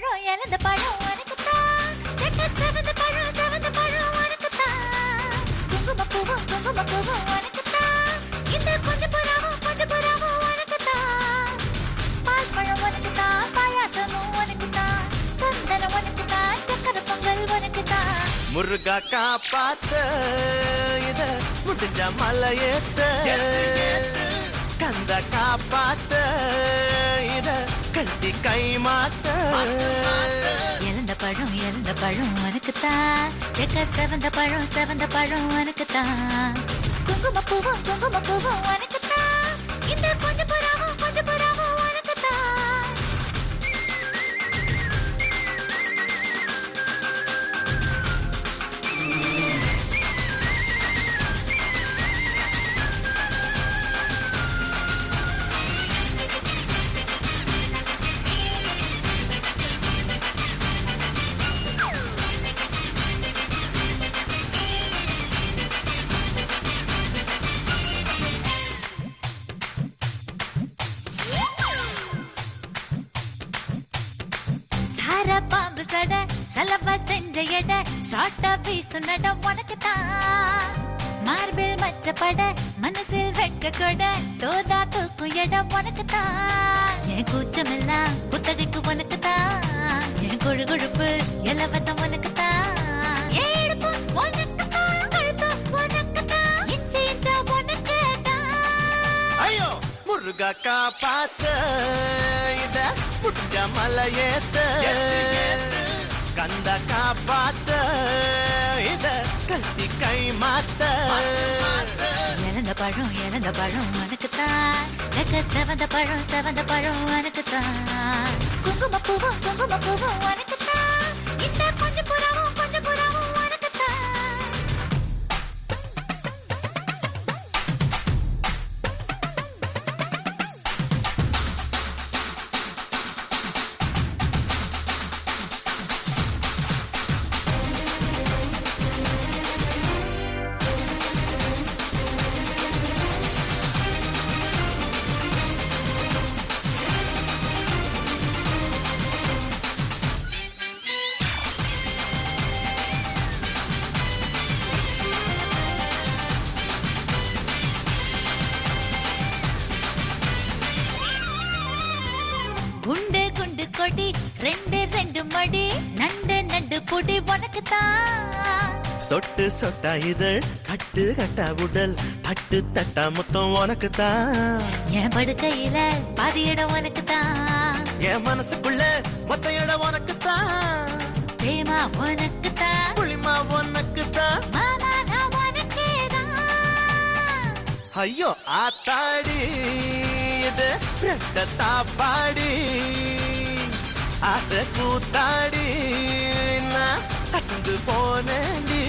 பழம் இழந்த பழம் உனக்குத்தான் செவந்த பழம் செவந்த பழம் உனக்குத்தான் குங்கும பூவும் குங்கும பூவும் உனக்குத்தான் இந்த கொஞ்சம் புறாவும் கொஞ்சம் புறாவும் உனக்குத்தான் பால் பழம் உனக்குத்தான் பாயாசமும் உனக்குத்தான் சந்தனம் உனக்குத்தான் சக்கர பொங்கல் முருகா காப்பாத்த இத முடிஞ்ச மலையேத்த. கந்த காப்பாத்த கட்டி கை மாத்த. இழந்த பழம் இறந்த பழம் உனக்குத்தான். செக்க செவந்த பழம் செவந்த பழம் உனக்குத்தான். குங்கும பூவும் குங்கும பூவும் உனக்கு சார பாம்பு சட சலவா செஞ்ச எட சாட்டா வீசு நட உனக்கு தான் மார்பில் மச்ச பட மனசில் வெட்க கொட தோதா தூக்கும் உனக்கு தான் என் கூச்சமெல்லாம் புத்தகைக்கு உனக்கு தான் என் கொழு கொழுப்பு இலவசம் உனக்குத்தான். என் இடுப்பு உனக்குத்தான், கழுத்து உனக்குத்தான், இன்ச்சு இன்ச்சா உனக்குத்தான். ஐயோ முருகா காப்பாத்த புடிஞ்ச முடிஞ்ச மலையேத்த. கந்த காப்பாத்த. இத கத்தி கை மாத்த. இழந்த பழம் இழந்த பழம் உனக்குத்தான் செக்க செவந்த பழம் செவந்த பழம் உனக்குத்தான் குங்கும பூவும் குங்கும பூவும் உனக்கு குண்டு குண்டு கொடி ரெண்டு ரெண்டு மடி நண்டு நண்டு பொடி உனக்குத்தான். சொட்டு சொட்டா இதழ் கட்டு கட்டா உடல் பட்டு தட்டா முத்தம் உனக்கு தான் என் படுக்கையில பாதி இடம் உனக்குத்தான். என் மனசுக்குள்ள மொத்த இடம் உனக்கு தான் புளிமா உனக்கு தான் மாமா நான் உனக்கேதான். ஐயோ ஆத்தாடி. இது ரெட்ட தாப்பாடி ஆசை கூத்தாடி நான் அசந்து போனேன்டி.